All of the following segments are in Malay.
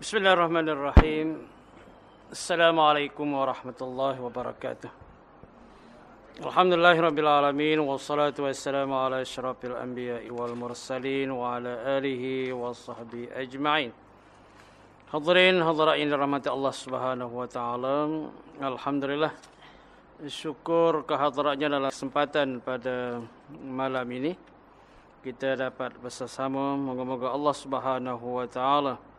Bismillahirrahmanirrahim. Assalamualaikum warahmatullahi wabarakatuh. Alhamdulillahirabbil alamin wassalatu wassalamu ala asyrafil anbiya'i wal mursalin wa ala alihi washabbihi ajma'in. Hadirin hadirin rahmat Allah Subhanahu wa taala. Alhamdulillah syukur kehadirannya dalam kesempatan pada malam ini kita dapat bersama moga-moga Allah Subhanahu wa taala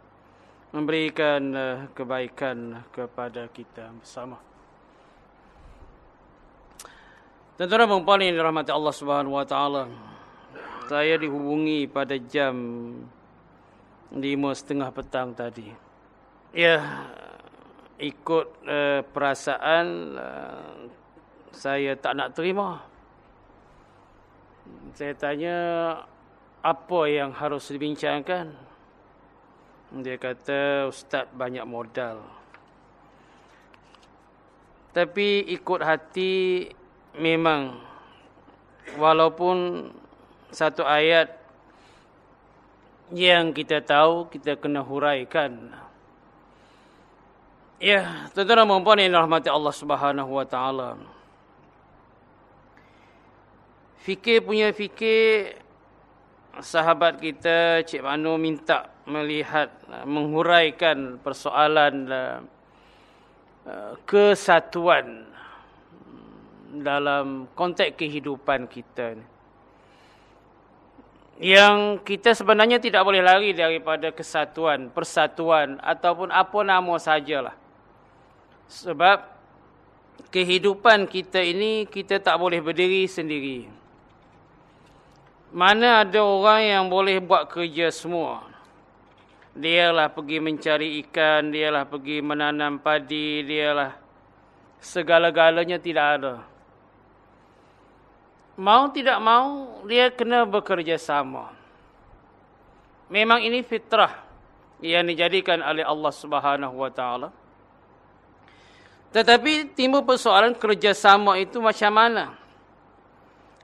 memberikan uh, kebaikan kepada kita bersama. Dan puan yang dirahmati Allah Subhanahu wa taala. Saya dihubungi pada jam lima setengah petang tadi. Ya, ikut uh, perasaan uh, saya tak nak terima. Saya tanya apa yang harus dibincangkan? Dia kata ustaz banyak modal. Tapi ikut hati memang walaupun satu ayat yang kita tahu kita kena huraikan. Ya, tuan-tuan dan puan yang rahmati Allah Subhanahu wa taala. Fikir punya fikir sahabat kita Cik Manu minta melihat menghuraikan persoalan uh, uh, kesatuan dalam konteks kehidupan kita yang kita sebenarnya tidak boleh lari daripada kesatuan, persatuan ataupun apa nama sajalah. Sebab kehidupan kita ini kita tak boleh berdiri sendiri. Mana ada orang yang boleh buat kerja semua. Dialah pergi mencari ikan, dialah pergi menanam padi, dialah segala-galanya tidak ada. Mau tidak mau, dia kena bekerja sama. Memang ini fitrah yang dijadikan oleh Allah Subhanahu Taala. Tetapi timbul persoalan kerjasama itu macam mana?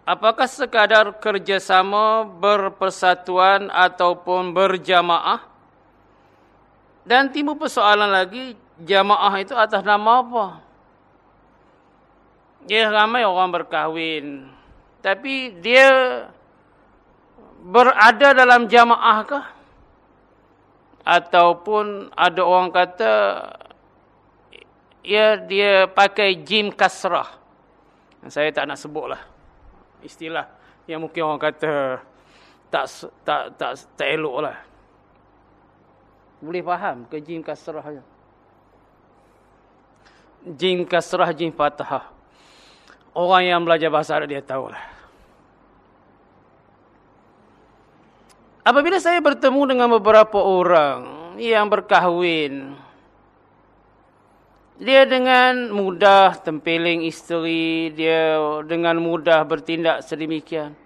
Apakah sekadar kerjasama berpersatuan ataupun berjamaah? Dan timbul persoalan lagi, jamaah itu atas nama apa? Ya ramai orang berkahwin. Tapi dia berada dalam jamaah kah? Ataupun ada orang kata, ya dia pakai jim kasrah. Saya tak nak sebutlah istilah yang mungkin orang kata tak tak tak tak elok lah. Boleh faham ke jim kasrah? Jim kasrah, jim fathah. Orang yang belajar bahasa Arab dia tahulah. Apabila saya bertemu dengan beberapa orang yang berkahwin, dia dengan mudah tempeling isteri, dia dengan mudah bertindak sedemikian.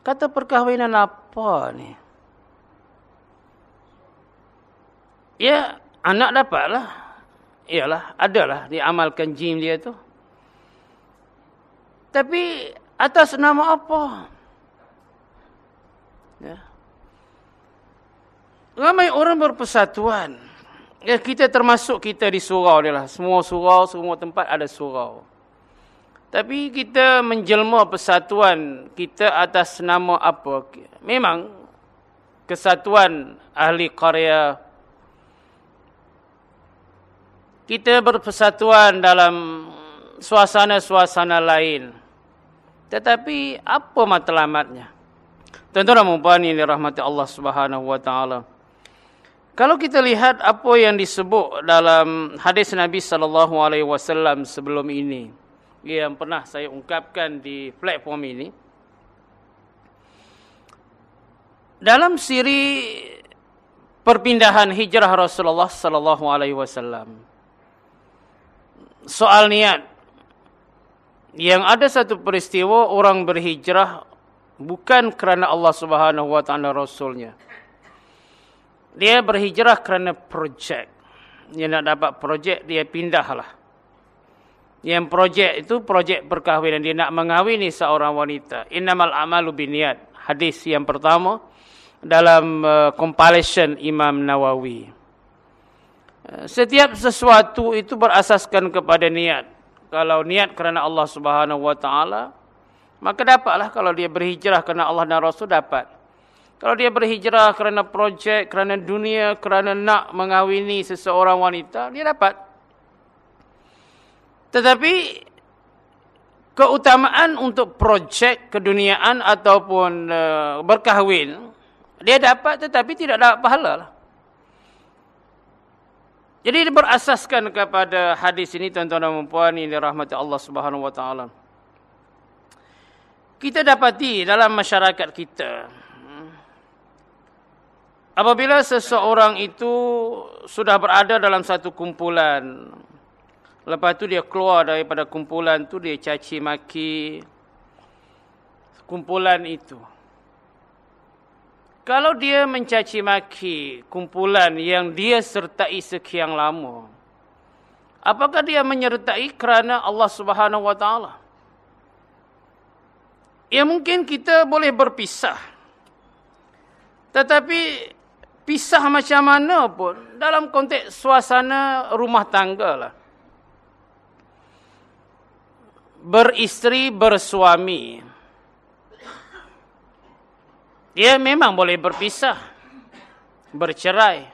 Kata perkahwinan apa ni? Ya, anak dapatlah. Iyalah, adalah diamalkan jim dia tu. Tapi atas nama apa? Ya. Ramai orang berpersatuan. Ya, kita termasuk kita di surau dia lah. Semua surau, semua tempat ada surau. Tapi kita menjelma persatuan kita atas nama apa? Memang kesatuan ahli karya kita berpersatuan dalam suasana-suasana lain. Tetapi apa matlamatnya? Tuan-tuan dan puan ini rahmati Allah Subhanahu wa taala. Kalau kita lihat apa yang disebut dalam hadis Nabi sallallahu alaihi wasallam sebelum ini yang pernah saya ungkapkan di platform ini dalam siri perpindahan hijrah Rasulullah sallallahu alaihi wasallam soal niat. Yang ada satu peristiwa orang berhijrah bukan kerana Allah Subhanahu wa taala rasulnya. Dia berhijrah kerana projek. Dia nak dapat projek dia pindahlah. Yang projek itu projek perkahwinan dia nak mengahwini seorang wanita. Innamal a'malu binniyat. Hadis yang pertama dalam uh, compilation Imam Nawawi. Eh, setiap sesuatu itu berasaskan kepada niat. Kalau niat kerana Allah Subhanahu Wa Taala, maka dapatlah kalau dia berhijrah kerana Allah dan Rasul dapat. Kalau dia berhijrah kerana projek, kerana dunia, kerana nak mengawini seseorang wanita, dia dapat. Tetapi keutamaan untuk projek keduniaan ataupun uh, berkahwin, dia dapat tetapi tidak dapat pahala lah. Jadi berasaskan kepada hadis ini tuan-tuan dan puan ini rahmat Allah taala. Kita dapati dalam masyarakat kita apabila seseorang itu sudah berada dalam satu kumpulan lepas tu dia keluar daripada kumpulan tu dia caci maki kumpulan itu kalau dia mencaci maki kumpulan yang dia sertai sekian lama, apakah dia menyertai kerana Allah Subhanahu Wa Taala? Ya mungkin kita boleh berpisah. Tetapi pisah macam mana pun dalam konteks suasana rumah tangga lah. Beristeri, bersuami. Dia memang boleh berpisah. Bercerai.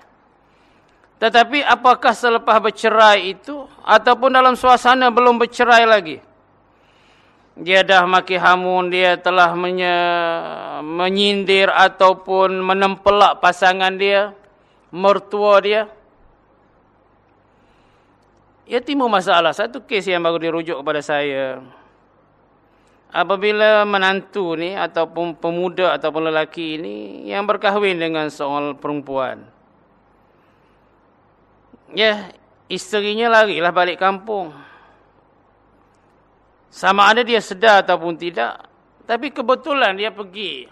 Tetapi apakah selepas bercerai itu. Ataupun dalam suasana belum bercerai lagi. Dia dah maki hamun. Dia telah menye, menyindir ataupun menempelak pasangan dia. Mertua dia. Ya timbul masalah. Satu kes yang baru dirujuk kepada saya apabila menantu ni ataupun pemuda ataupun lelaki ini yang berkahwin dengan seorang perempuan. Ya, isterinya larilah balik kampung. Sama ada dia sedar ataupun tidak, tapi kebetulan dia pergi.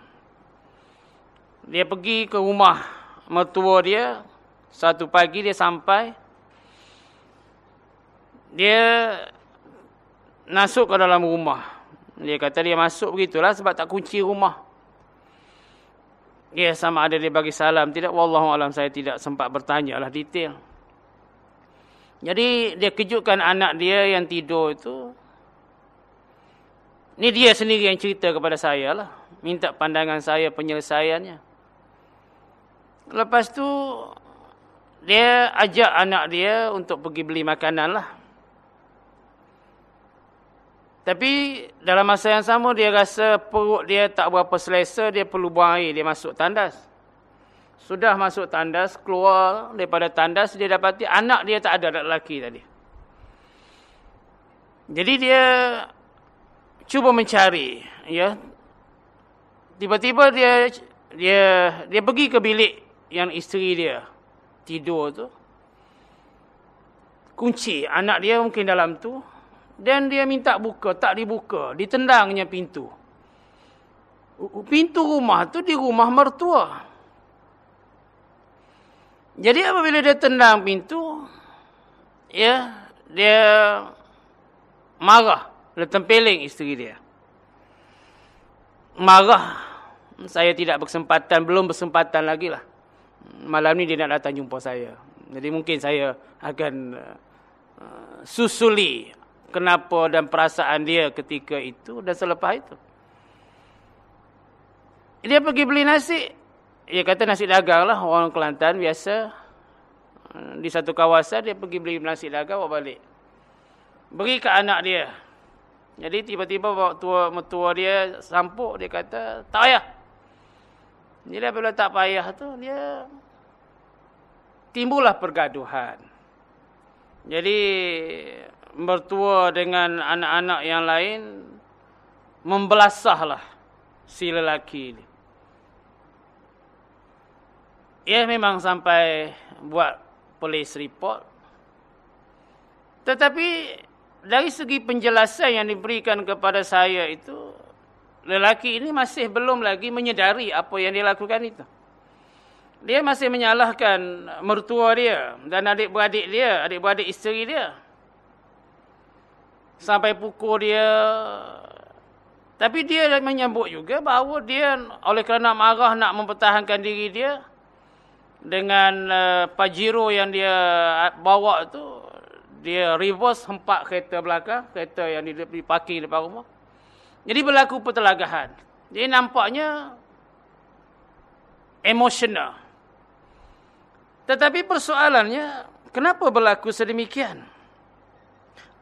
Dia pergi ke rumah mertua dia, satu pagi dia sampai. Dia masuk ke dalam rumah. Dia kata dia masuk begitulah sebab tak kunci rumah. Ya sama ada dia bagi salam. Tidak, Wallahualam saya tidak sempat bertanya lah detail. Jadi dia kejutkan anak dia yang tidur itu. Ini dia sendiri yang cerita kepada saya lah. Minta pandangan saya penyelesaiannya. Lepas tu dia ajak anak dia untuk pergi beli makanan lah. Tapi dalam masa yang sama dia rasa perut dia tak berapa selesa, dia perlu buang air, dia masuk tandas. Sudah masuk tandas, keluar daripada tandas, dia dapati anak dia tak ada lelaki tadi. Jadi dia cuba mencari, ya. Tiba-tiba dia dia dia pergi ke bilik yang isteri dia tidur tu. Kunci anak dia mungkin dalam tu, dan dia minta buka, tak dibuka. Ditendangnya pintu. Pintu rumah tu di rumah mertua. Jadi apabila dia tendang pintu, ya, dia marah. Dia tempeling isteri dia. Marah. Saya tidak bersempatan, belum bersempatan lagi lah. Malam ni dia nak datang jumpa saya. Jadi mungkin saya akan uh, susuli kenapa dan perasaan dia ketika itu dan selepas itu. Dia pergi beli nasi. Dia kata nasi dagang lah. Orang Kelantan biasa. Di satu kawasan dia pergi beli nasi dagang bawa balik. Beri ke anak dia. Jadi tiba-tiba tua mertua dia sampuk. Dia kata tak payah. Jadi apabila tak payah tu dia timbullah pergaduhan. Jadi mertua dengan anak-anak yang lain membelasahlah si lelaki ini. Ia memang sampai buat police report. Tetapi dari segi penjelasan yang diberikan kepada saya itu lelaki ini masih belum lagi menyedari apa yang dia lakukan itu. Dia masih menyalahkan mertua dia dan adik-beradik dia, adik-beradik isteri dia sampai pukul dia. Tapi dia menyambut juga bahawa dia oleh kerana marah nak mempertahankan diri dia, dengan uh, Pajero yang dia bawa tu dia reverse hempak kereta belakang, kereta yang di, di parking depan rumah. Jadi berlaku pertelagahan. Jadi nampaknya emosional. Tetapi persoalannya, kenapa berlaku sedemikian?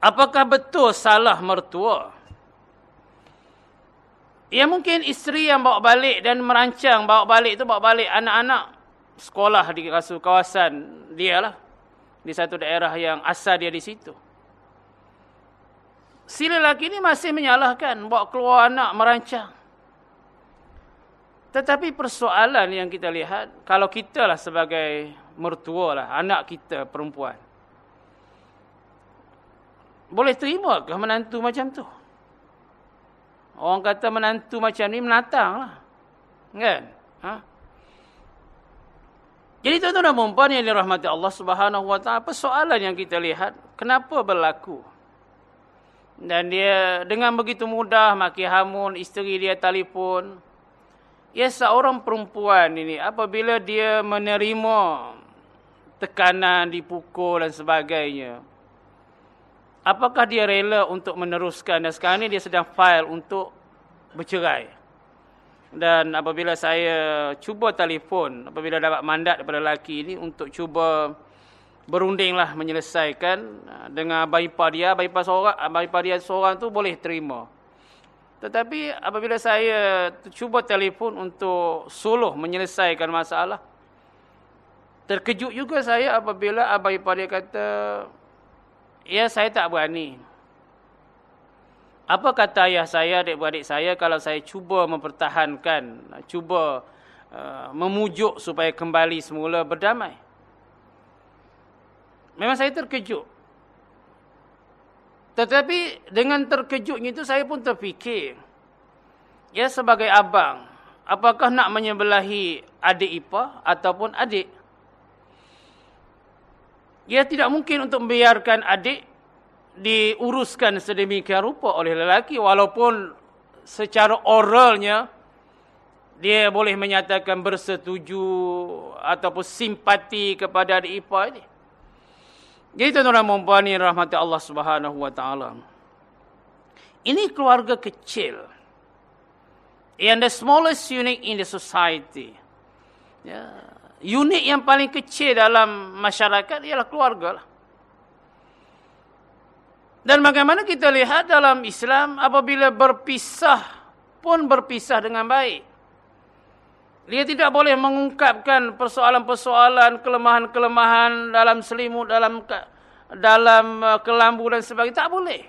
Apakah betul salah mertua? Ya mungkin isteri yang bawa balik dan merancang bawa balik itu bawa balik anak-anak sekolah di kawasan dia lah. Di satu daerah yang asal dia di situ. Si lelaki ini masih menyalahkan bawa keluar anak merancang. Tetapi persoalan yang kita lihat, kalau kita lah sebagai mertua lah, anak kita perempuan. Boleh terima ke menantu macam tu? Orang kata menantu macam ni menatang lah. Kan? Ha? Jadi tuan-tuan dan perempuan yang dirahmati Allah subhanahu wa ta'ala. Persoalan yang kita lihat. Kenapa berlaku? Dan dia dengan begitu mudah maki hamun isteri dia telefon. Ya seorang perempuan ini apabila dia menerima tekanan, dipukul dan sebagainya. Apakah dia rela untuk meneruskan? Dan sekarang ini dia sedang file untuk bercerai. Dan apabila saya cuba telefon, apabila dapat mandat daripada lelaki ini untuk cuba berundinglah menyelesaikan uh, dengan abang ipar dia, abang ipar seorang, abang ipar dia seorang tu boleh terima. Tetapi apabila saya cuba telefon untuk suluh menyelesaikan masalah, terkejut juga saya apabila abang ipar dia kata, ya saya tak berani. Apa kata ayah saya, adik-adik saya kalau saya cuba mempertahankan, cuba uh, memujuk supaya kembali semula berdamai? Memang saya terkejut. Tetapi dengan terkejutnya itu saya pun terfikir. Ya sebagai abang, apakah nak menyebelahi adik ipar ataupun adik? Ya tidak mungkin untuk membiarkan adik diuruskan sedemikian rupa oleh lelaki walaupun secara oralnya dia boleh menyatakan bersetuju ataupun simpati kepada adik ipar ini. Jadi tuan-tuan dan puan rahmati Allah Subhanahu wa taala. Ini keluarga kecil. And the smallest unit in the society. Ya, unit yang paling kecil dalam masyarakat ialah keluarga lah. Dan bagaimana kita lihat dalam Islam apabila berpisah pun berpisah dengan baik. Dia tidak boleh mengungkapkan persoalan-persoalan, kelemahan-kelemahan dalam selimut, dalam dalam uh, kelambu dan sebagainya. Tak boleh.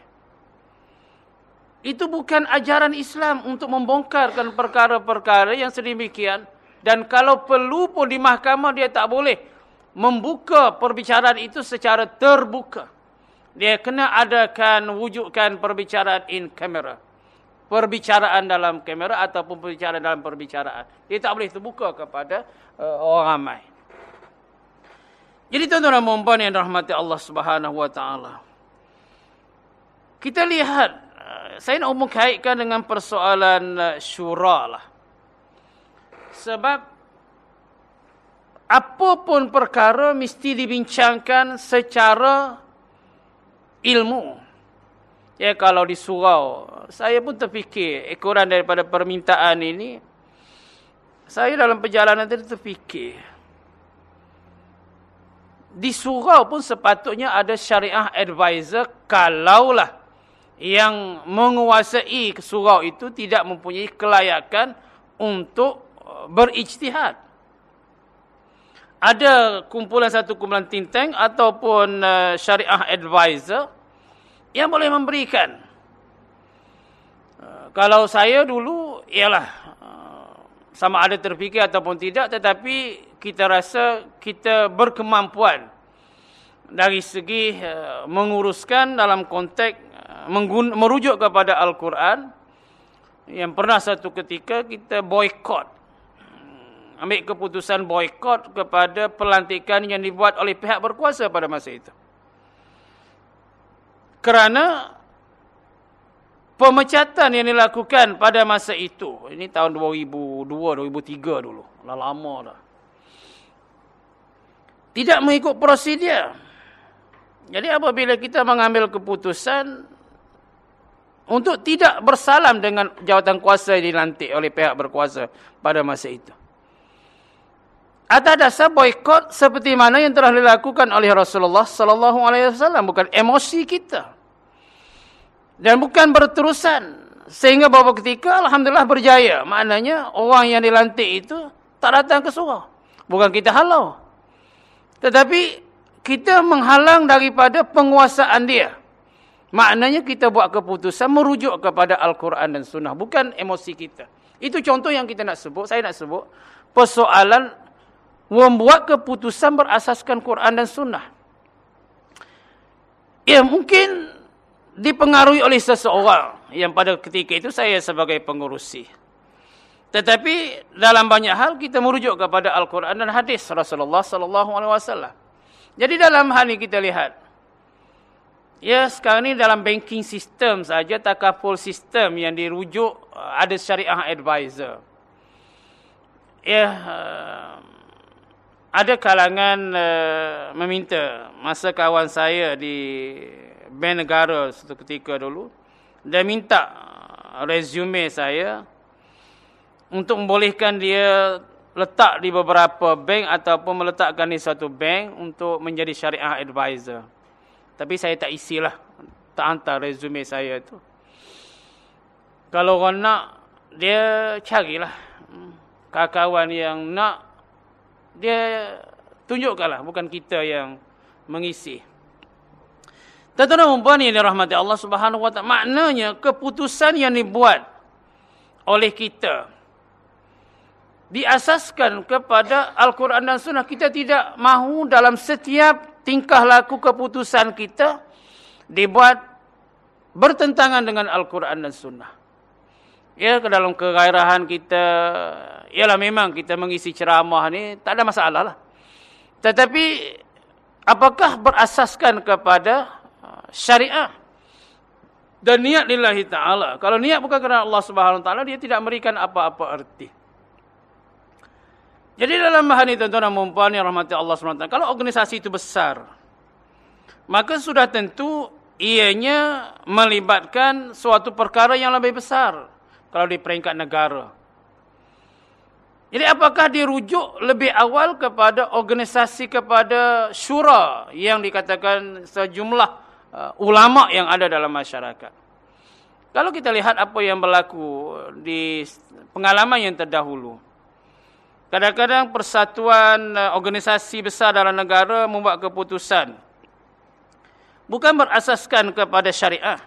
Itu bukan ajaran Islam untuk membongkarkan perkara-perkara yang sedemikian. Dan kalau perlu pun di mahkamah dia tak boleh membuka perbicaraan itu secara terbuka. Dia kena adakan wujudkan perbicaraan in camera. Perbicaraan dalam kamera ataupun perbicaraan dalam perbicaraan. Dia tak boleh terbuka kepada uh, orang ramai. Jadi tuan-tuan dan puan yang rahmati Allah Subhanahu wa taala. Kita lihat uh, saya nak umum kaitkan dengan persoalan uh, syura lah. Sebab apapun perkara mesti dibincangkan secara ilmu. Ya kalau di surau, saya pun terfikir ekoran daripada permintaan ini. Saya dalam perjalanan tadi terfikir. Di surau pun sepatutnya ada syariah advisor kalaulah yang menguasai surau itu tidak mempunyai kelayakan untuk uh, berijtihad. Ada kumpulan satu kumpulan think tank ataupun uh, syariah advisor yang boleh memberikan. Uh, kalau saya dulu, ialah uh, sama ada terfikir ataupun tidak, tetapi kita rasa kita berkemampuan dari segi uh, menguruskan dalam konteks merujuk kepada Al-Quran yang pernah satu ketika kita boykot ambil keputusan boykot kepada pelantikan yang dibuat oleh pihak berkuasa pada masa itu. Kerana pemecatan yang dilakukan pada masa itu, ini tahun 2002, 2003 dulu, dah lama dah. tidak mengikut prosedur. Jadi apabila kita mengambil keputusan untuk tidak bersalam dengan jawatan kuasa yang dilantik oleh pihak berkuasa pada masa itu. Atas dasar boikot seperti mana yang telah dilakukan oleh Rasulullah sallallahu alaihi wasallam bukan emosi kita. Dan bukan berterusan sehingga beberapa ketika alhamdulillah berjaya. Maknanya orang yang dilantik itu tak datang ke surau. Bukan kita halau. Tetapi kita menghalang daripada penguasaan dia. Maknanya kita buat keputusan merujuk kepada Al-Quran dan Sunnah. Bukan emosi kita. Itu contoh yang kita nak sebut. Saya nak sebut. Persoalan membuat keputusan berasaskan Quran dan Sunnah. Ya mungkin dipengaruhi oleh seseorang yang pada ketika itu saya sebagai pengurusi. Tetapi dalam banyak hal kita merujuk kepada Al-Quran dan hadis Rasulullah sallallahu alaihi wasallam. Jadi dalam hal ini kita lihat ya sekarang ini dalam banking system saja takaful sistem yang dirujuk ada syariah advisor. Ya ada kalangan uh, meminta masa kawan saya di Bank Negara satu ketika dulu dia minta uh, resume saya untuk membolehkan dia letak di beberapa bank ataupun meletakkan di satu bank untuk menjadi syariah advisor. Tapi saya tak isilah, tak hantar resume saya tu. Kalau orang nak, dia carilah hmm, kawan-kawan yang nak dia tunjukkanlah bukan kita yang mengisi. Tuan-tuan dan puan yang dirahmati Allah Subhanahu wa taala, maknanya keputusan yang dibuat oleh kita diasaskan kepada Al-Quran dan Sunnah. Kita tidak mahu dalam setiap tingkah laku keputusan kita dibuat bertentangan dengan Al-Quran dan Sunnah. Ya, ke dalam kegairahan kita, ialah memang kita mengisi ceramah ni, tak ada masalah lah. Tetapi, apakah berasaskan kepada syariah? Dan niat lillahi ta'ala. Kalau niat bukan kerana Allah subhanahu ta'ala, dia tidak memberikan apa-apa erti. Jadi dalam bahan ini, tuan-tuan perempuan yang rahmati Allah subhanahu ta'ala, kalau organisasi itu besar, maka sudah tentu ianya melibatkan suatu perkara yang lebih besar kalau di peringkat negara. Jadi apakah dirujuk lebih awal kepada organisasi kepada syura yang dikatakan sejumlah uh, ulama yang ada dalam masyarakat. Kalau kita lihat apa yang berlaku di pengalaman yang terdahulu. Kadang-kadang persatuan uh, organisasi besar dalam negara membuat keputusan bukan berasaskan kepada syariah.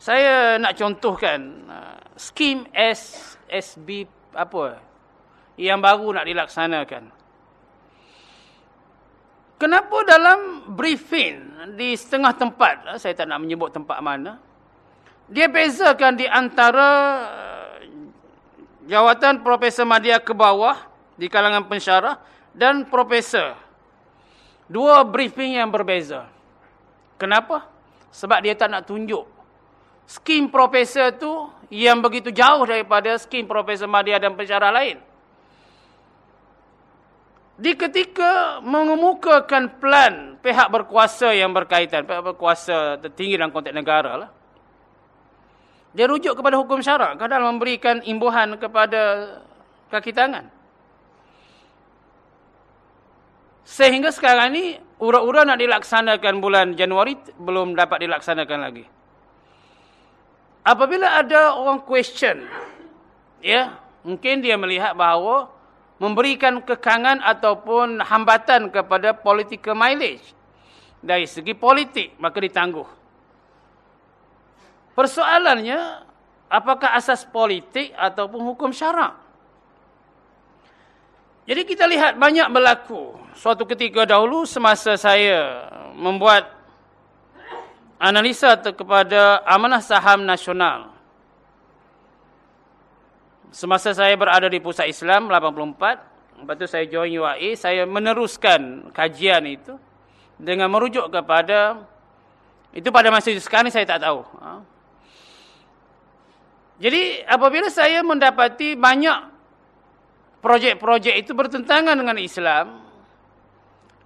Saya nak contohkan uh, skim SSB apa yang baru nak dilaksanakan. Kenapa dalam briefing di setengah tempat, saya tak nak menyebut tempat mana, dia bezakan di antara uh, jawatan Profesor Madya ke bawah di kalangan pensyarah dan Profesor. Dua briefing yang berbeza. Kenapa? Sebab dia tak nak tunjuk skim profesor tu yang begitu jauh daripada skim profesor Madya dan pensyarah lain. Di ketika mengemukakan plan pihak berkuasa yang berkaitan, pihak berkuasa tertinggi dalam konteks negara lah. Dia rujuk kepada hukum syarak kadang memberikan imbuhan kepada kaki tangan. Sehingga sekarang ni ura-ura nak dilaksanakan bulan Januari belum dapat dilaksanakan lagi apabila ada orang question ya mungkin dia melihat bahawa memberikan kekangan ataupun hambatan kepada political mileage. Dari segi politik maka ditangguh. Persoalannya apakah asas politik ataupun hukum syarak? Jadi kita lihat banyak berlaku. Suatu ketika dahulu semasa saya membuat analisa kepada amanah saham nasional. Semasa saya berada di Pusat Islam 84, lepas itu saya join UAE, saya meneruskan kajian itu dengan merujuk kepada itu pada masa itu sekarang saya tak tahu. Ha. Jadi apabila saya mendapati banyak projek-projek itu bertentangan dengan Islam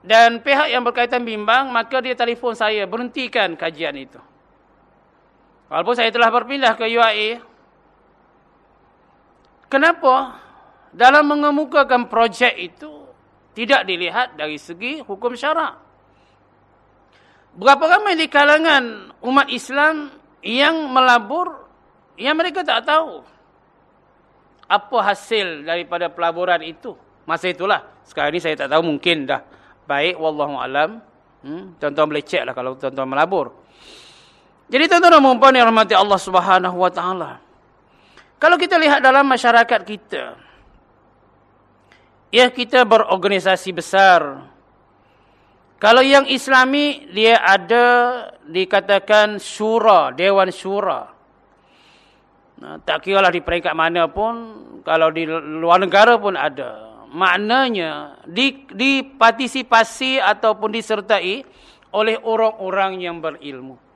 dan pihak yang berkaitan bimbang, maka dia telefon saya, berhentikan kajian itu. Walaupun saya telah berpindah ke UAE. Kenapa? Dalam mengemukakan projek itu, tidak dilihat dari segi hukum syarak. Berapa ramai di kalangan umat Islam yang melabur, yang mereka tak tahu apa hasil daripada pelaburan itu. Masa itulah. Sekarang ini saya tak tahu mungkin dah baik. Wallahu'alam. Hmm? Tuan-tuan boleh cek lah kalau tuan-tuan melabur. Jadi tuan-tuan dan perempuan yang rahmati Allah subhanahu wa ta'ala. Kalau kita lihat dalam masyarakat kita. Ya kita berorganisasi besar. Kalau yang islami dia ada dikatakan syura, dewan syura. Nah, tak kira lah di peringkat mana pun, kalau di luar negara pun ada. Maknanya di, dipartisipasi ataupun disertai oleh orang-orang yang berilmu.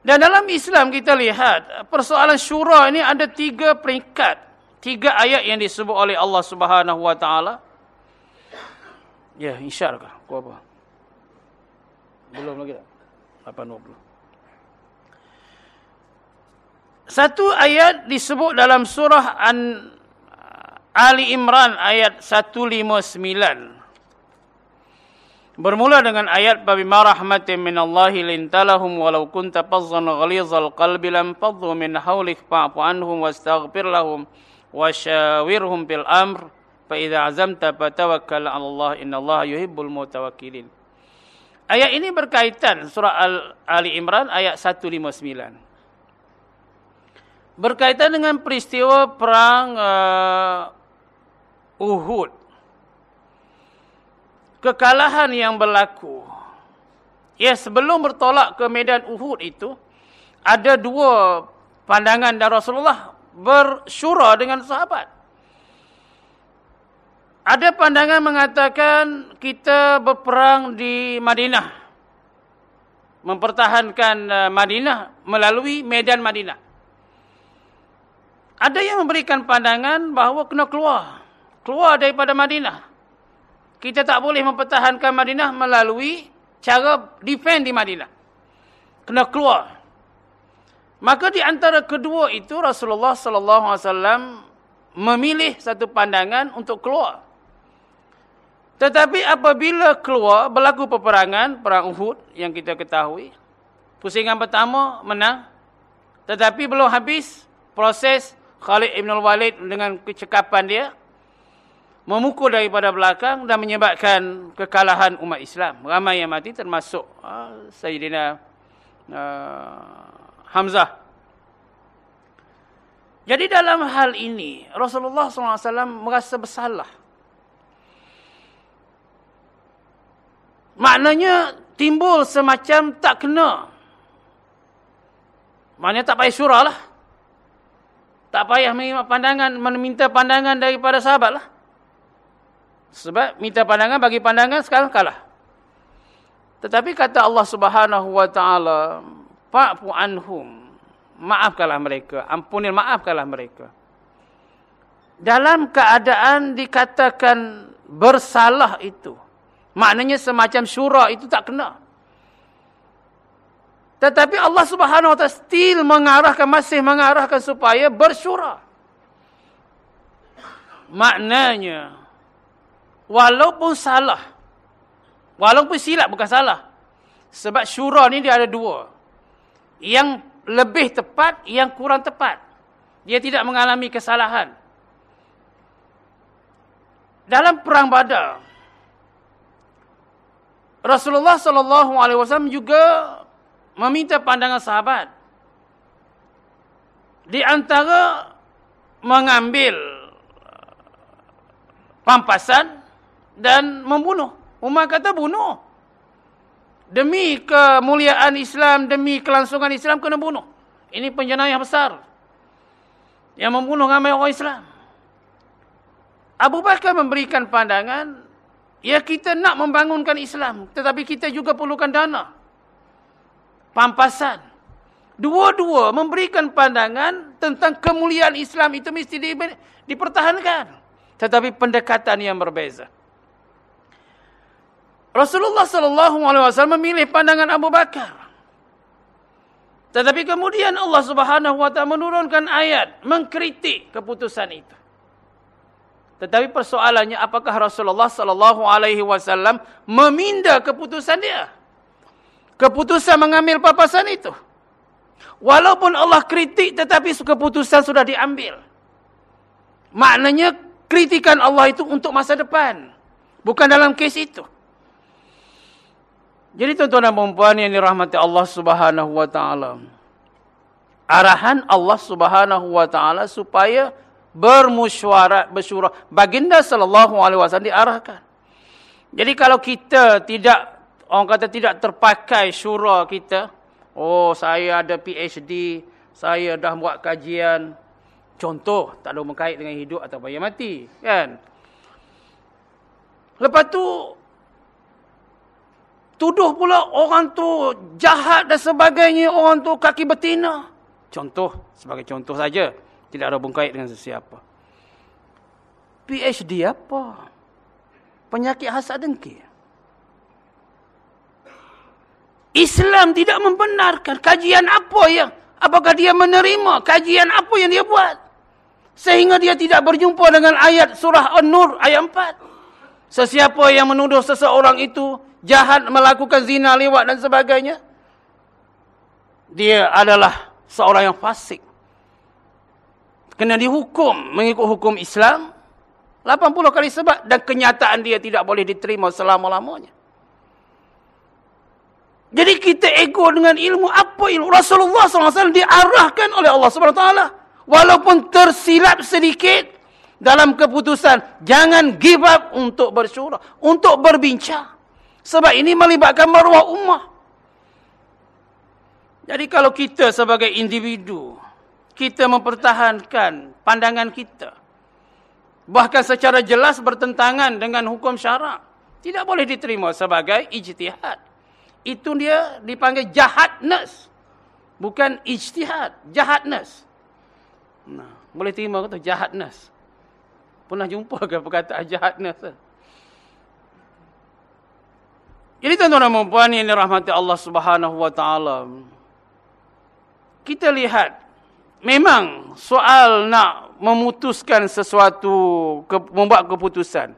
Dan dalam Islam kita lihat persoalan syura ini ada tiga peringkat. Tiga ayat yang disebut oleh Allah Subhanahu Wa Taala. Ya, insyaallah. Kau apa? Belum lagi tak? 8.20. Satu ayat disebut dalam surah An Ali Imran ayat 159. Bermula dengan ayat babi marahmatin minallahi lintalahum walau kunta fazzan ghalizal qalbi lam fadhu min hawlik fa'fu anhum wastaghfir lahum washawirhum bil amr fa idza azamta fatawakkal 'ala Allah innallaha yuhibbul mutawakkilin. Ayat ini berkaitan surah Al Ali Imran ayat 159. Berkaitan dengan peristiwa perang uh, Uhud. Kekalahan yang berlaku. Ya, sebelum bertolak ke medan Uhud itu ada dua pandangan dari Rasulullah bersyura dengan sahabat. Ada pandangan mengatakan kita berperang di Madinah. Mempertahankan uh, Madinah melalui medan Madinah. Ada yang memberikan pandangan bahawa kena keluar. Keluar daripada Madinah. Kita tak boleh mempertahankan Madinah melalui cara defend di Madinah. Kena keluar. Maka di antara kedua itu Rasulullah sallallahu alaihi wasallam memilih satu pandangan untuk keluar. Tetapi apabila keluar berlaku peperangan perang Uhud yang kita ketahui, pusingan pertama menang. Tetapi belum habis proses Khalid Ibn Walid dengan kecekapan dia memukul daripada belakang dan menyebabkan kekalahan umat Islam. Ramai yang mati termasuk uh, Sayyidina uh, Hamzah. Jadi dalam hal ini Rasulullah SAW merasa bersalah. Maknanya timbul semacam tak kena. Maknanya tak payah syurah lah. Tak payah meminta pandangan, meminta pandangan daripada sahabat lah. Sebab minta pandangan bagi pandangan sekarang kalah. Tetapi kata Allah Subhanahu Wa Taala, fa'fu anhum. Maafkanlah mereka. Ampuni maafkanlah mereka. Dalam keadaan dikatakan bersalah itu maknanya semacam syura itu tak kena. Tetapi Allah Subhanahu wa taala still mengarahkan masih mengarahkan supaya bersyura. Maknanya walaupun salah walaupun silap bukan salah sebab syura ni dia ada dua yang lebih tepat, yang kurang tepat. Dia tidak mengalami kesalahan. Dalam perang Badar, Rasulullah sallallahu alaihi wasallam juga meminta pandangan sahabat. Di antara mengambil pampasan dan membunuh. Umar kata bunuh. Demi kemuliaan Islam, demi kelangsungan Islam, kena bunuh. Ini penjenayah besar. Yang membunuh ramai orang Islam. Abu Bakar memberikan pandangan, ya kita nak membangunkan Islam. Tetapi kita juga perlukan dana. Pampasan. Dua-dua memberikan pandangan tentang kemuliaan Islam itu mesti dipertahankan. Tetapi pendekatan yang berbeza. Rasulullah sallallahu alaihi wasallam memilih pandangan Abu Bakar. Tetapi kemudian Allah Subhanahu wa taala menurunkan ayat mengkritik keputusan itu. Tetapi persoalannya apakah Rasulullah sallallahu alaihi wasallam meminda keputusan dia? Keputusan mengambil papasan itu. Walaupun Allah kritik tetapi keputusan sudah diambil. Maknanya kritikan Allah itu untuk masa depan. Bukan dalam kes itu. Jadi tuan-tuan dan puan yang dirahmati Allah Subhanahu wa taala. Arahan Allah Subhanahu wa taala supaya bermusyawarah bersyurah. Baginda sallallahu alaihi wasallam diarahkan. Jadi kalau kita tidak orang kata tidak terpakai syura kita, oh saya ada PhD, saya dah buat kajian. Contoh, tak ada mengkait dengan hidup atau bayar mati, kan? Lepas tu tuduh pula orang tu jahat dan sebagainya, orang tu kaki betina. Contoh, sebagai contoh saja, tidak ada bungkait dengan sesiapa. PhD apa? Penyakit hasad dengki. Islam tidak membenarkan kajian apa yang apakah dia menerima kajian apa yang dia buat sehingga dia tidak berjumpa dengan ayat surah An-Nur ayat 4 sesiapa yang menuduh seseorang itu jahat melakukan zina lewat dan sebagainya. Dia adalah seorang yang fasik. Kena dihukum mengikut hukum Islam 80 kali sebab dan kenyataan dia tidak boleh diterima selama-lamanya. Jadi kita ego dengan ilmu apa? Ilmu Rasulullah SAW diarahkan oleh Allah SWT walaupun tersilap sedikit dalam keputusan jangan give up untuk bersyurah untuk berbincang sebab ini melibatkan maruah ummah. Jadi kalau kita sebagai individu, kita mempertahankan pandangan kita. Bahkan secara jelas bertentangan dengan hukum syarak. Tidak boleh diterima sebagai ijtihad. Itu dia dipanggil jahatness. Bukan ijtihad, jahatness. Nah, boleh terima kata jahatness. Pernah jumpa ke perkataan jahatness? Jadi tuan-tuan dan puan yang dirahmati Allah Subhanahu wa taala. Kita lihat memang soal nak memutuskan sesuatu ke, membuat keputusan.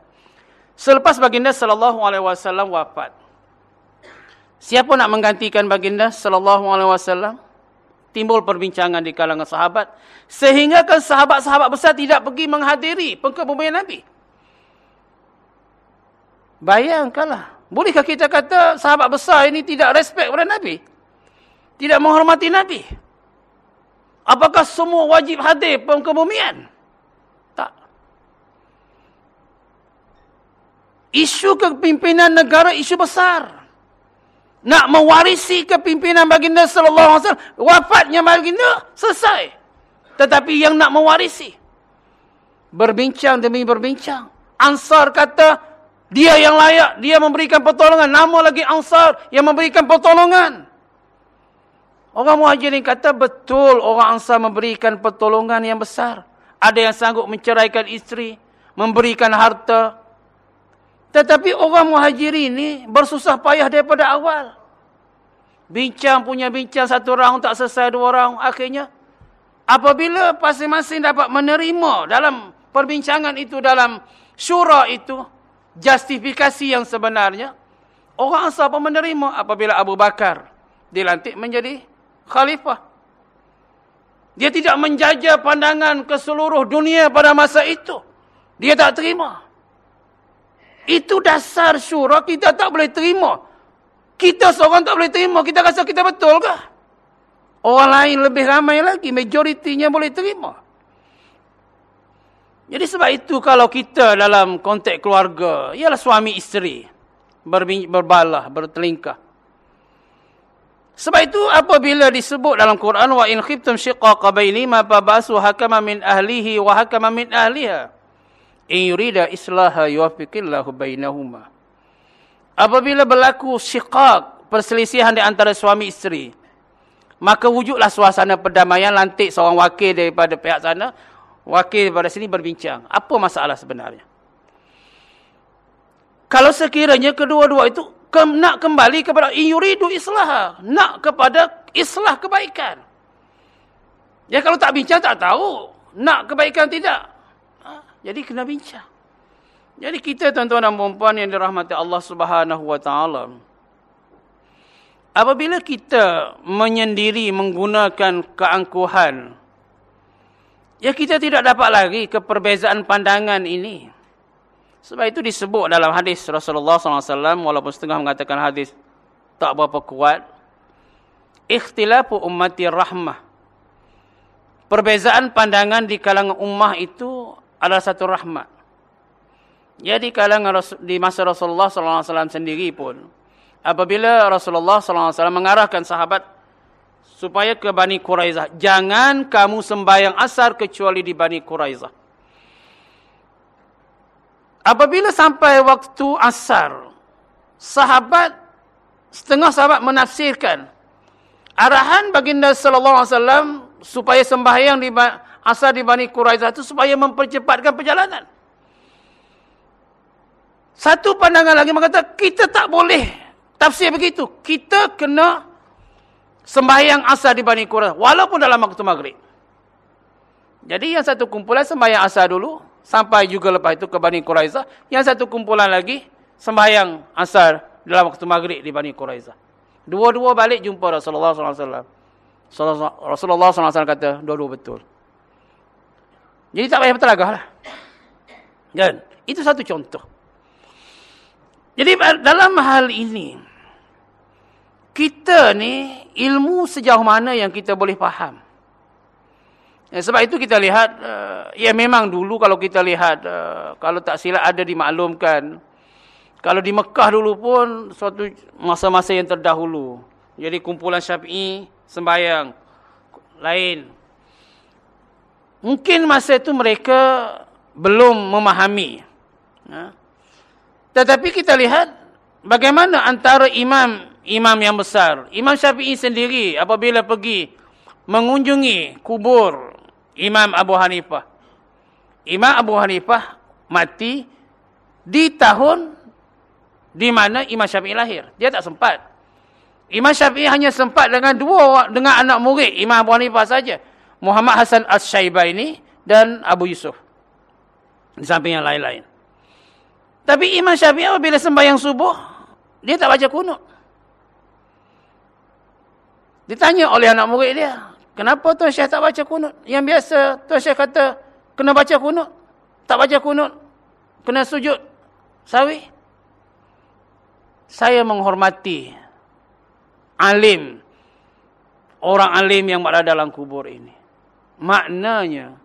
Selepas baginda sallallahu alaihi wasallam wafat. Siapa nak menggantikan baginda sallallahu alaihi wasallam? Timbul perbincangan di kalangan sahabat sehingga kan sahabat-sahabat besar tidak pergi menghadiri pengkebumian Nabi. Bayangkanlah Bolehkah kita kata sahabat besar ini tidak respect kepada Nabi? Tidak menghormati Nabi? Apakah semua wajib hadir pengkebumian? Tak. Isu kepimpinan negara isu besar. Nak mewarisi kepimpinan baginda sallallahu alaihi wasallam, wafatnya baginda selesai. Tetapi yang nak mewarisi berbincang demi berbincang. Ansar kata dia yang layak, dia memberikan pertolongan. Nama lagi Ansar yang memberikan pertolongan. Orang muhajirin kata betul orang Ansar memberikan pertolongan yang besar. Ada yang sanggup menceraikan isteri, memberikan harta. Tetapi orang muhajirin ini bersusah payah daripada awal. Bincang punya bincang satu orang tak selesai dua orang. Akhirnya apabila masing-masing dapat menerima dalam perbincangan itu, dalam syura itu justifikasi yang sebenarnya orang pun menerima apabila Abu Bakar dilantik menjadi khalifah. Dia tidak menjajah pandangan ke seluruh dunia pada masa itu. Dia tak terima. Itu dasar syura kita tak boleh terima. Kita seorang tak boleh terima. Kita rasa kita betul ke orang lain lebih ramai lagi. Majoritinya boleh terima jadi sebab itu kalau kita dalam konteks keluarga, ialah suami isteri berbalah, bertelingkah. Sebab itu apabila disebut dalam Quran wa in khiftum shiqaqa bainihima fabasu hakama min ahlihi wa hakama min ahliha in yurida islaha yuwaffiqillahu bainahuma. Apabila berlaku syiqaq, perselisihan di antara suami isteri, maka wujudlah suasana perdamaian lantik seorang wakil daripada pihak sana wakil pada sini berbincang. Apa masalah sebenarnya? kalau sekiranya kedua-dua itu ke, nak kembali kepada yuridu islah, nak kepada islah kebaikan. Ya kalau tak bincang tak tahu nak kebaikan tidak. Ha, jadi kena bincang. Jadi kita tuan-tuan dan puan yang dirahmati Allah Subhanahu wa taala apabila kita menyendiri menggunakan keangkuhan Ya kita tidak dapat lagi keperbezaan pandangan ini. Sebab itu disebut dalam hadis Rasulullah SAW walaupun setengah mengatakan hadis tak berapa kuat. Ikhtilafu ummati rahmah. Perbezaan pandangan di kalangan ummah itu adalah satu rahmat. Jadi kalangan di masa Rasulullah SAW sendiri pun. Apabila Rasulullah SAW mengarahkan sahabat supaya ke Bani Quraizah. Jangan kamu sembahyang asar kecuali di Bani Quraizah. Apabila sampai waktu asar, sahabat, setengah sahabat menafsirkan arahan baginda sallallahu alaihi wasallam supaya sembahyang di asar di Bani Quraizah itu supaya mempercepatkan perjalanan. Satu pandangan lagi mengatakan kita tak boleh tafsir begitu. Kita kena sembahyang asar di Bani Quraizah walaupun dalam waktu maghrib. Jadi yang satu kumpulan sembahyang asar dulu sampai juga lepas itu ke Bani Quraizah, yang satu kumpulan lagi sembahyang asar dalam waktu maghrib di Bani Quraizah. Dua-dua balik jumpa Rasulullah SAW. Rasulullah SAW kata dua-dua betul. Jadi tak payah bertelagah lah. Dan itu satu contoh. Jadi dalam hal ini, kita ni ilmu sejauh mana yang kita boleh faham. Ya, sebab itu kita lihat, uh, ya memang dulu kalau kita lihat, uh, kalau tak silap ada dimaklumkan, kalau di Mekah dulu pun suatu masa-masa yang terdahulu. Jadi kumpulan syafi'i sembahyang lain. Mungkin masa itu mereka belum memahami. Ya. Tetapi kita lihat bagaimana antara imam imam yang besar. Imam Syafi'i sendiri apabila pergi mengunjungi kubur Imam Abu Hanifah. Imam Abu Hanifah mati di tahun di mana Imam Syafi'i lahir. Dia tak sempat. Imam Syafi'i hanya sempat dengan dua dengan anak murid Imam Abu Hanifah saja. Muhammad Hasan As-Syaibani dan Abu Yusuf. Di samping yang lain-lain. Tapi Imam Syafi'i apabila sembahyang subuh, dia tak baca kunut. Ditanya oleh anak murid dia, kenapa Tuan Syekh tak baca kunut? Yang biasa Tuan Syekh kata, kena baca kunut. Tak baca kunut, kena sujud. Sawi. Saya menghormati alim. Orang alim yang berada dalam kubur ini. Maknanya,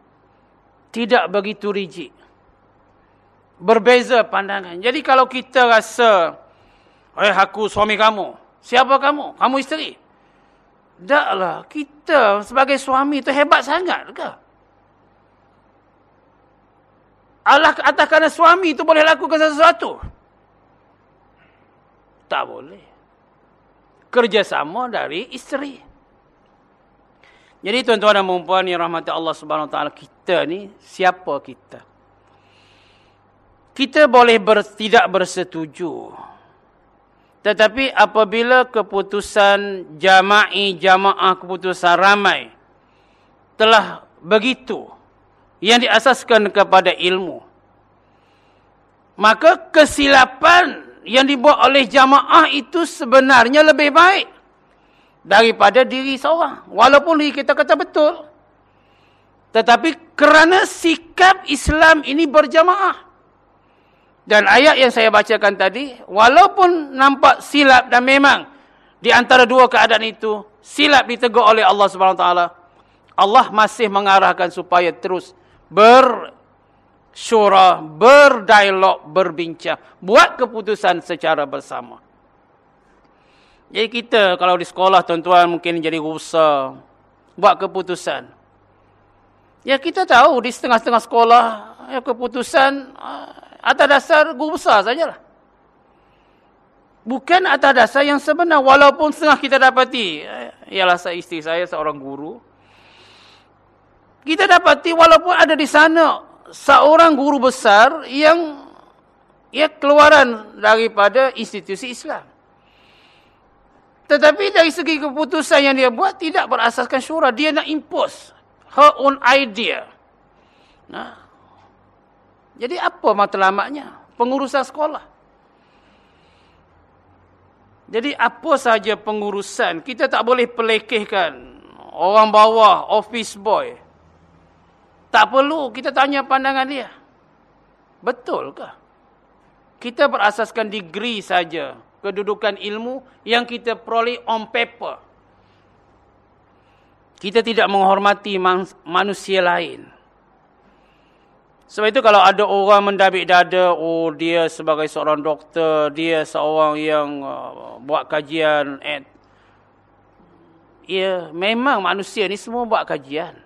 tidak begitu rigid. Berbeza pandangan. Jadi kalau kita rasa, eh aku suami kamu. Siapa kamu? Kamu isteri. Taklah, kita sebagai suami tu hebat sangat ke? Allah atas kerana suami tu boleh lakukan sesuatu. Tak boleh. Kerjasama dari isteri. Jadi tuan-tuan dan perempuan yang rahmati Allah taala kita ni siapa kita? Kita boleh ber, tidak bersetuju tetapi apabila keputusan jama'i jamaah keputusan ramai telah begitu yang diasaskan kepada ilmu maka kesilapan yang dibuat oleh jamaah itu sebenarnya lebih baik daripada diri seorang. Walaupun kita kata betul tetapi kerana sikap Islam ini berjamaah dan ayat yang saya bacakan tadi, walaupun nampak silap dan memang di antara dua keadaan itu silap ditegur oleh Allah taala, Allah masih mengarahkan supaya terus bersyura, berdialog, berbincang, buat keputusan secara bersama. Jadi kita kalau di sekolah tuan-tuan mungkin jadi rusa buat keputusan. Ya kita tahu di setengah-setengah sekolah ya, keputusan ah, atas dasar guru besar sajalah. Bukan atas dasar yang sebenar. Walaupun setengah kita dapati. Eh, ialah isteri saya seorang guru. Kita dapati walaupun ada di sana. Seorang guru besar yang Ia keluaran daripada institusi Islam. Tetapi dari segi keputusan yang dia buat tidak berasaskan syura. Dia nak impose her own idea. Nah. Jadi apa matlamatnya? Pengurusan sekolah. Jadi apa saja pengurusan, kita tak boleh pelekehkan orang bawah, office boy. Tak perlu kita tanya pandangan dia. Betul ke? Kita berasaskan degree saja kedudukan ilmu yang kita peroleh on paper. Kita tidak menghormati manusia lain. Sebab itu kalau ada orang mendabik dada, oh dia sebagai seorang doktor, dia seorang yang uh, buat kajian. Eh, ya, memang manusia ni semua buat kajian.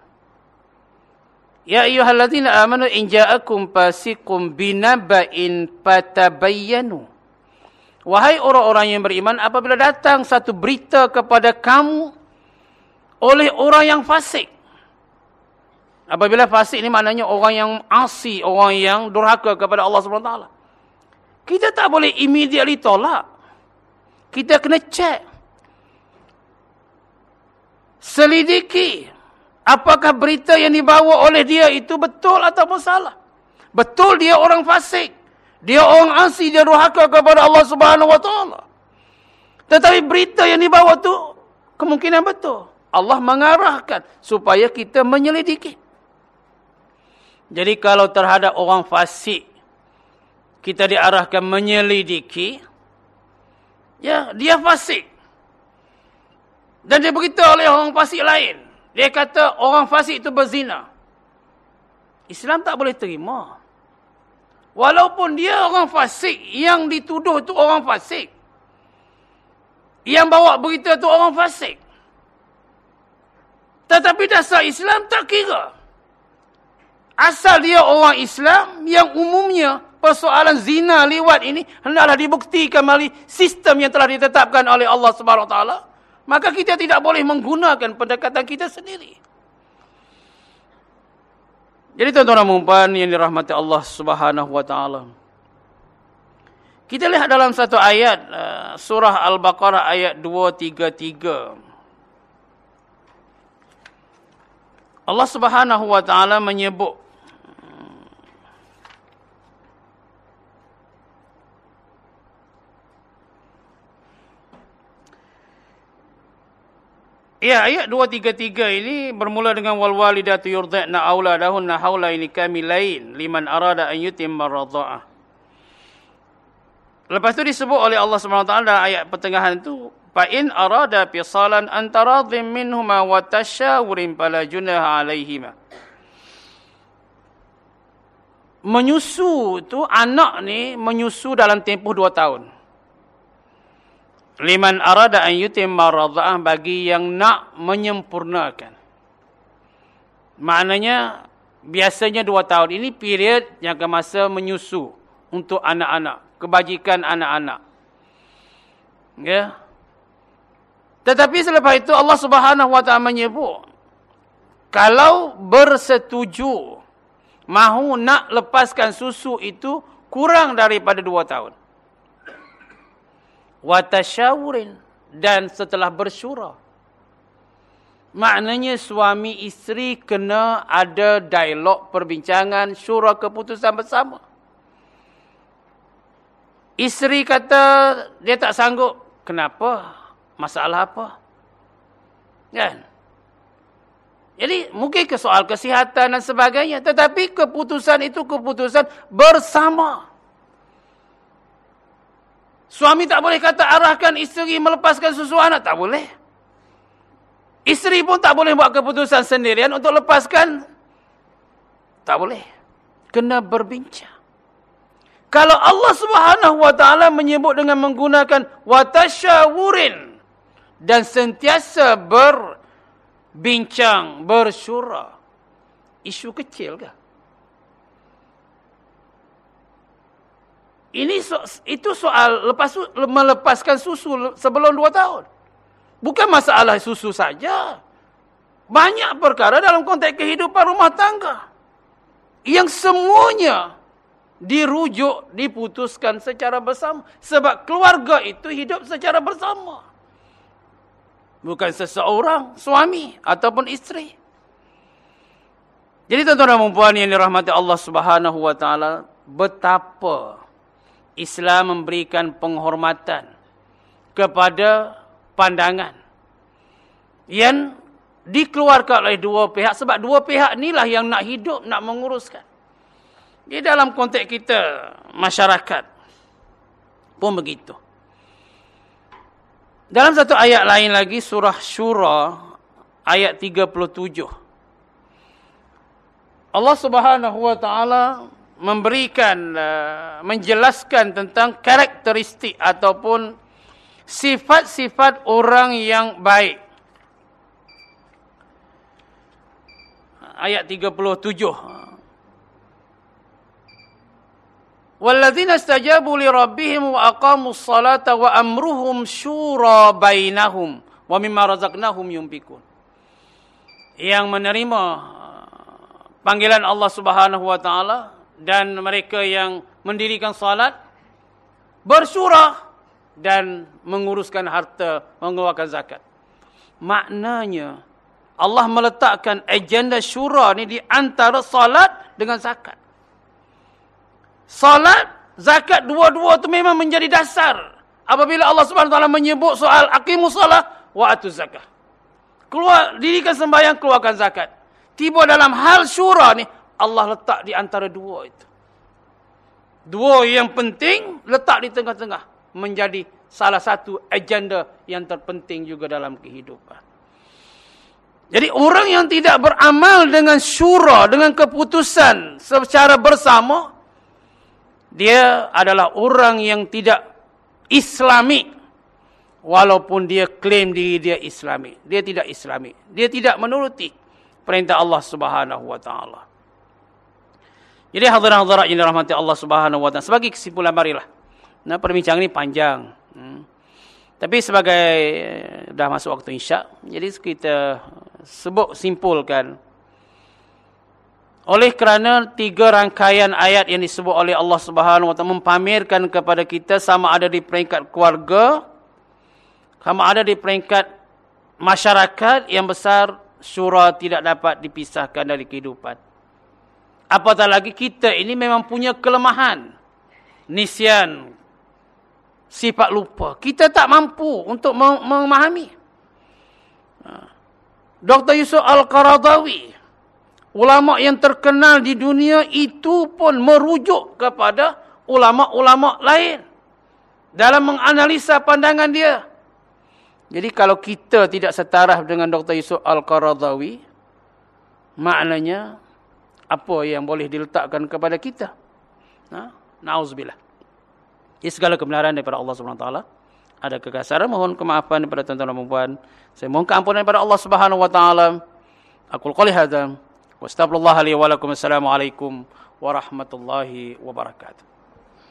Ya ayyuhalladzina amanu in ja'akum fasiqun binaba'in fatabayyanu. Wahai orang-orang yang beriman, apabila datang satu berita kepada kamu oleh orang yang fasik. Apabila fasik ini maknanya orang yang asi, orang yang durhaka kepada Allah SWT. Kita tak boleh immediately tolak. Kita kena cek. Selidiki. Apakah berita yang dibawa oleh dia itu betul atau salah. Betul dia orang fasik. Dia orang asli, dia rohaka kepada Allah Subhanahu Taala. Tetapi berita yang dibawa tu kemungkinan betul. Allah mengarahkan supaya kita menyelidiki. Jadi kalau terhadap orang fasik kita diarahkan menyelidiki ya dia fasik. Dan dia beritahu oleh orang fasik lain. Dia kata orang fasik itu berzina. Islam tak boleh terima. Walaupun dia orang fasik, yang dituduh tu orang fasik. Yang bawa berita tu orang fasik. Tetapi dasar Islam tak kira. Asal dia orang Islam yang umumnya persoalan zina lewat ini hendaklah dibuktikan melalui sistem yang telah ditetapkan oleh Allah Subhanahu taala, maka kita tidak boleh menggunakan pendekatan kita sendiri. Jadi tuan-tuan dan puan yang dirahmati Allah Subhanahu wa taala. Kita lihat dalam satu ayat uh, surah Al-Baqarah ayat 233. Allah Subhanahu wa taala menyebut Ya, ayat 233 ini bermula dengan wal walidatu yurdina auladahunna haulaini kamilain liman arada an yutimma radha'ah. Lepas itu disebut oleh Allah SWT dalam ayat pertengahan itu fa in arada fisalan antara dhim minhuma wa tashawurin fala junaha alaihima. Menyusu tu anak ni menyusu dalam tempoh dua tahun liman arada an yutimma radha'ah bagi yang nak menyempurnakan. Maknanya biasanya dua tahun ini period yang ke masa menyusu untuk anak-anak, kebajikan anak-anak. Ya. Tetapi selepas itu Allah Subhanahu wa taala menyebut kalau bersetuju mahu nak lepaskan susu itu kurang daripada dua tahun watasyawurin dan setelah bersyura. Maknanya suami isteri kena ada dialog perbincangan syura keputusan bersama. Isteri kata dia tak sanggup. Kenapa? Masalah apa? Kan? Jadi mungkin ke soal kesihatan dan sebagainya. Tetapi keputusan itu keputusan bersama. Suami tak boleh kata arahkan isteri melepaskan susu anak. Tak boleh. Isteri pun tak boleh buat keputusan sendirian untuk lepaskan. Tak boleh. Kena berbincang. Kalau Allah subhanahu wa ta'ala menyebut dengan menggunakan watasyawurin. Dan sentiasa berbincang, bersyurah. Isu kecil kah? Ini so, itu soal lepas melepaskan susu sebelum dua tahun. Bukan masalah susu saja. Banyak perkara dalam konteks kehidupan rumah tangga. Yang semuanya dirujuk, diputuskan secara bersama. Sebab keluarga itu hidup secara bersama. Bukan seseorang, suami ataupun isteri. Jadi tuan-tuan dan puan yang dirahmati Allah Subhanahu wa taala, betapa Islam memberikan penghormatan kepada pandangan yang dikeluarkan oleh dua pihak sebab dua pihak inilah yang nak hidup, nak menguruskan. Di dalam konteks kita, masyarakat pun begitu. Dalam satu ayat lain lagi, surah Shura, ayat 37. Allah subhanahu wa ta'ala memberikan, uh, menjelaskan tentang karakteristik ataupun sifat-sifat orang yang baik. Ayat 37. Walladzina istajabu li rabbihim wa aqamus salata wa amruhum syura bainahum wa mimma razaqnahum yunfikun. Yang menerima uh, panggilan Allah Subhanahu wa taala dan mereka yang mendirikan salat bersyura dan menguruskan harta, mengeluarkan zakat. Maknanya Allah meletakkan agenda syura ni di antara salat dengan zakat. Salat, zakat dua-dua tu memang menjadi dasar. Apabila Allah Subhanahu taala menyebut soal aqimus salat wa atuz zakah. Keluar dirikan sembahyang, keluarkan zakat. Tiba dalam hal syura ni Allah letak di antara dua itu. Dua yang penting letak di tengah-tengah. Menjadi salah satu agenda yang terpenting juga dalam kehidupan. Jadi orang yang tidak beramal dengan syura, dengan keputusan secara bersama, dia adalah orang yang tidak islami. Walaupun dia klaim diri dia islami. Dia tidak islami. Dia tidak menuruti perintah Allah Subhanahu wa taala jadi hadirin-hadirat yang dirahmati Allah Subhanahu wa taala sebagai kesimpulan marilah nah perbincangan ini panjang hmm. tapi sebagai dah masuk waktu isyak jadi kita sebut simpulkan oleh kerana tiga rangkaian ayat yang disebut oleh Allah Subhanahu Wa Taala mempamerkan kepada kita sama ada di peringkat keluarga, sama ada di peringkat masyarakat yang besar, syura tidak dapat dipisahkan dari kehidupan. Apatah lagi kita ini memang punya kelemahan, nisyan, sifat lupa. Kita tak mampu untuk memahami. Ha. Dr. Yusuf Al-Qaradawi ulama yang terkenal di dunia itu pun merujuk kepada ulama-ulama lain dalam menganalisa pandangan dia. Jadi kalau kita tidak setaraf dengan Dr. Yusuf Al-Qaradawi, maknanya apa yang boleh diletakkan kepada kita? Ha? Nauzubillah. Ini segala kebenaran daripada Allah SWT. Ada kekasaran, mohon kemaafan daripada tuan-tuan dan puan Saya mohon keampunan daripada Allah SWT. Aku qali hadam. Wastaghfirullah li wa. Assalamualaikum warahmatullahi wabarakatuh.